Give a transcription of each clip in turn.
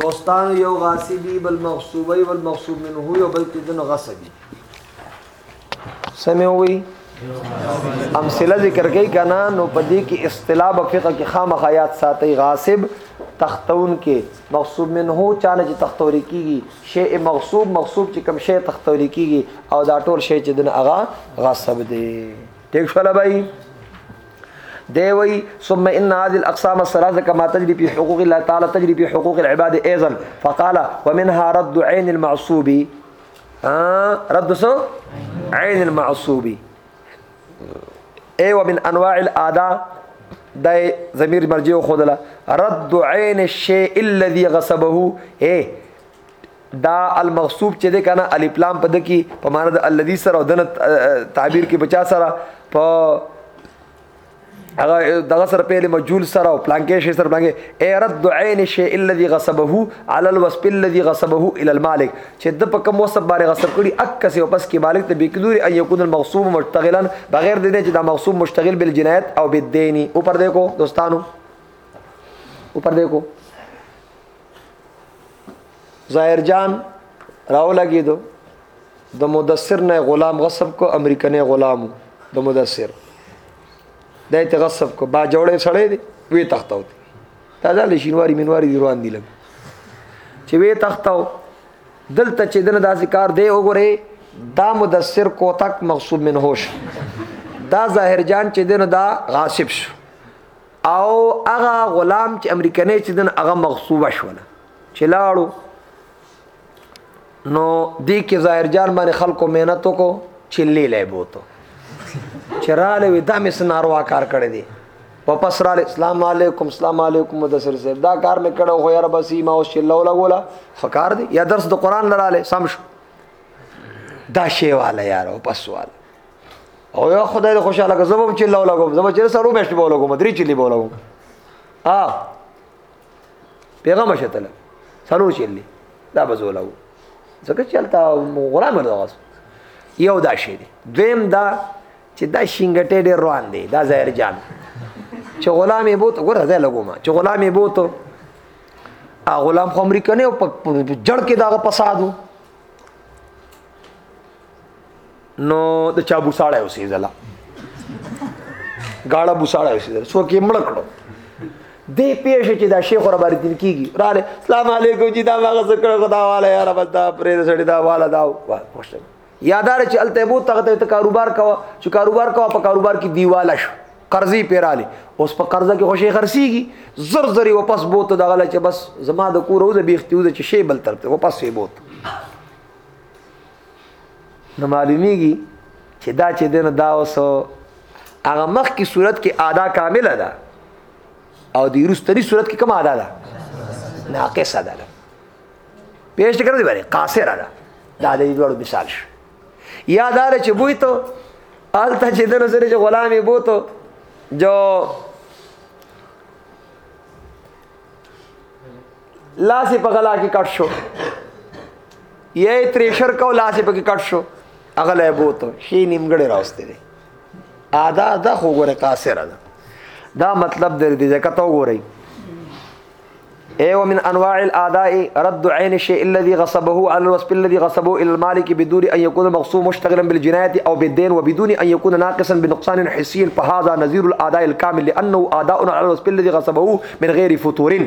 دوستانو یو غاصبی بل مغصوبی بل مغصوب منه یو بل کې دنو غصبی سمې وي امثله ذکر کوي کنه نو پدې کې اصطلاح په فقہ کې خامخا یاد ساتي غاصب تختون کې مغصوب منه چانه چې تختوري کیږي شی مغصوب مغصوب چې کم شی تختوري کیږي او دا ټول شی چې دنه اغا غاصب دی ټیک شول بھائی دی وی ثم ان هذه الاقسام الثلاثه كما تجري في حقوق الله تعالى تجري في حقوق العباد ايضا فقال ومنها رد عين المعصوب آه رد سو عين المعصوب اي ومن انواع الاداء دا ضمير مرجع خودلا رد عين الشيء الذي غصبه اي دا المغصوب چې د کنه الف لام په دکی په معنا د الذي سره او دنه تعبیر کې بچا سره په هغه دغه سره پیل مجول سره او پلانکې شي سره پلانکې اي رد عين شي الذي غصبه على الوصف الذي غصبه الى المالك چې د په کوم وسب باندې غصب کړي اک سه پس کې مالک ته بکدوري ان يكون المغصوب مشتغلا بغیر د دې چې دا مغصوب مشتغل بل جنایت او بالدين اوپر دیکھو دوستانو اوپر دیکھو ظاهر جان راو لګیدو د مدثر نه غلام غصب کو امریکنه غلام د مدثر دای ته غصب کو با جوړې سړې دی وی تختاو تا ځل شینواری منواری دی روان دی لګ چې وی تختاو دلته چې دنه داسې کار دی وګوره دا مدثر کوتک مغصوب من هوش دا ظاهر جان چې دنه دا غاصب شو او هغه غلام چې امریکایي چې دن هغه مغصوب شول چې لاړو نو دی کې ظاهر جان باندې خلکو مهنت وکړو چې لې لې بوته چې را لوي دا مې سناروا کار کړی دی واپس را اسلام علیکم اسلام علیکم مدثر صاحب دا کار مې کړو خو یاره بس ما اوس چې لو لګولا فکر دی یا درس د قران لراله سم شو دا شی والا یار واپس والا او یا خدای دې خوشاله که زبم چې الله لګوم زبم چې سره مېشت بوله کوم درې چلی بوله کوم ا پیغام شتل سره چلی دا بزولاو ځکه چې الته غلام نه غوس یو دا شی دی دویم دا چې دا شینګټې ډېر روان دی دا ظاهر جان چې غلام یې بوت ګوره ځای لګوم چې غلام یې بوت ا غلام خو امریکا نه په جړ کې دا فسادو نو د چا بوساړه اوسېدله گاړه بوساړه اوسېدله سو کې مړ کړو دې پیښه چې دا شیخ رب دین کیږي رااله السلام علیکم جی دا هغه ذکر خدا والا یا رب دا پرې سړی دا والا دا خوشاله یادار چې الته بو تغه ته کاروبار کوا چې کاروبار کوا په کاروبار کې دیواله شو قرضې پیراله اوس په قرضه کې خوشې خرسيږي زر زری واپس بوته د غلا چې بس زما د کور او د بیختي او چې شی بل ترته واپس یې بوته نو معلومیږي چې دا چې دنه دا اوس هغه مخ کی صورت کې ادا کامله ده او د یروستری صورت کې کوم ادا ده ناقص ادا ده پیش کړی دی باندې قاصر ادا دا د دوړو مثال شو یا دا چې بوې ته آلته چې دنه سره چې غلامي بوته جو لاس په غلا کې کټ شو یې تریشر کو لاس په کې کټ شو هغه له بوته شي نیمګړې راوستي دي ادا دا خو ګوره قاصره ده دا مطلب د دې ځکه ته وګورئ اي ومن انواع الاعداء رد عين الشيء الذي غصبه على الوصف الذي غصبه الى المالك بدون ان يكون مغصوب مشتغلا بالجنايه او بالدين وبدون ان يكون ناقصا بنقصان حسي فهذا نذير الاعداء الكامل لانه اعداء على الوصف الذي غصبه من غير فتور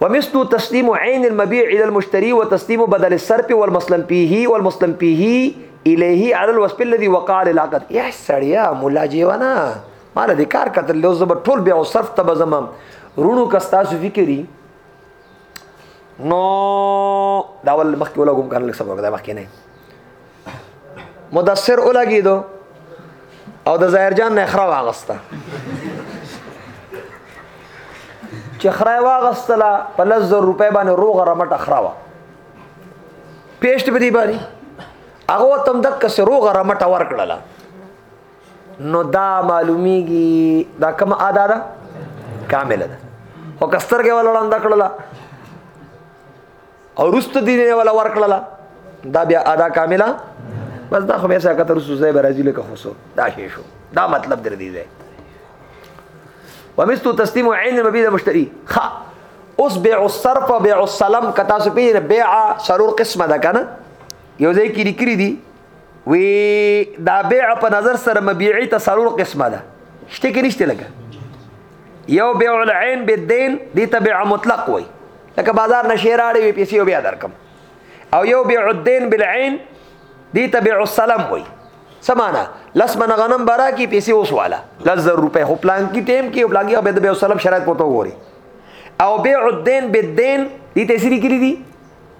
ومثل تسليم عين المبيع إلى المشتري وتسليم بدل الصرف والمسلم فيه والمسلم فيه إليه على الوصف الذي وقع للعقد يا سړیا مولا جیوانا مال دې کار کتل لو زبر ټول بیا صرف ته بزمم رونو کستا سو فکری نو داول مخکې ولا کوم کار لږ سبق دا مخکې نه مدثر ولګیدو او د ظاهر جان نه خره واغسته چې خره واغستله په لس زر روپۍ باندې روغه رمټه خره وه پیشت به دی باندې هغه تم دک سه روغ رمټه ور کړل نو دا معلومیږي دا کوم ادا ده کامل ده او کستر کې ولړان دکړه او رست دي نه ولا ورکړل دا بیا ادا کامله بس دا خو مې سره کتر سوزه برازي لکه خوسو دا شي شو دا مطلب در دی ځای ومستو تسلیم عین المبيع المشتري خ اوس بيع الصرف بيع السلام کتا سو پی بيع سرور قسمه ده کنه یو ځای کې لیکري دي وی دا بيع په نظر سره مبيعي ته سرور قسمه ده شته کې نشته لګه یو بیع العین بالدین دی ته بیع مطلق وای لکه بازار نشي راړي وي پیسې بیا درکم او یو بیع الدین بالعین دی ته بیع السلام وای سمانا لس من غنم برا کی پیسې وسواله لس زر روپے خو پلان کی ټیم کې پلان کې به د بیع السلام شرایط پته ووري او بیع الدین بالدین دی ته سری کړی دي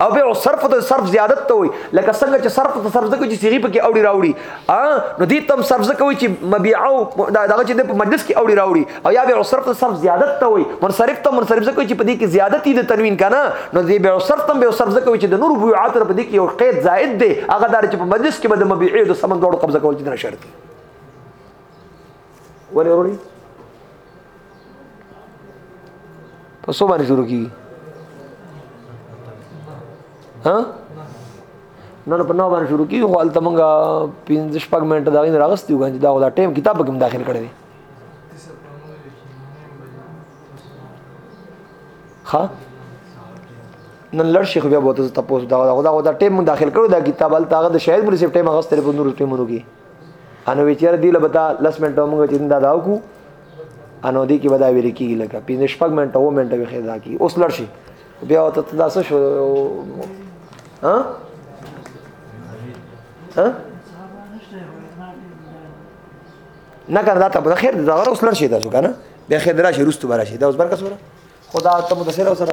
او به صرف ته صرف زیادت ته وي لکه څنګه چې صرف ته صرف ځکه چې صيغه پکې اوړي راوړي ا نو دې تم صرف ځکه وي چې مبيعو دغه چې په مجلس کې اوړي راوړي او یا به صرف ته صرف زیادت ته وي منصرف ته منصرف ځکه چې په دې کې زیادت دي تنوین کنه نو دې به صرف تم به صرف ځکه وي چې د نور بيعات په دې کې یو قید زائد دی هغه دار چې په مجلس کې به د مبيعو د سمن دوړو قبضه کول چې نه شرط ولې وروړي په څو باندې شروع کیږي ها نو په نو باندې شروع کیږي خو الته مونږه 15 شپږ منټه دا غوښنه راغستې وګڼي دا غوډه ټیم کتاب کې داخل کړی دی ها نن لړ شیخ بیا بوته تاسو دا غوډه ټیم داخل کړو دا کتاب الته هغه د شاعر مونږ سیټه مغستره په نور ټیمونو کې انو ویچر دی لبتا لس منټو موږ چې دا داو کو انو دی کې ودا ویل کیږي لکه پینځه شپږ منټه و منټه به خیدا کی اوس لړ شي بیا ته دا څه شو ها ها نه کنه دا ته خیر دا غره اوس لړ شي تاسو کنه بیا خیر راشي روستو راشي دا اوس برکه سره خدا ته متصل سره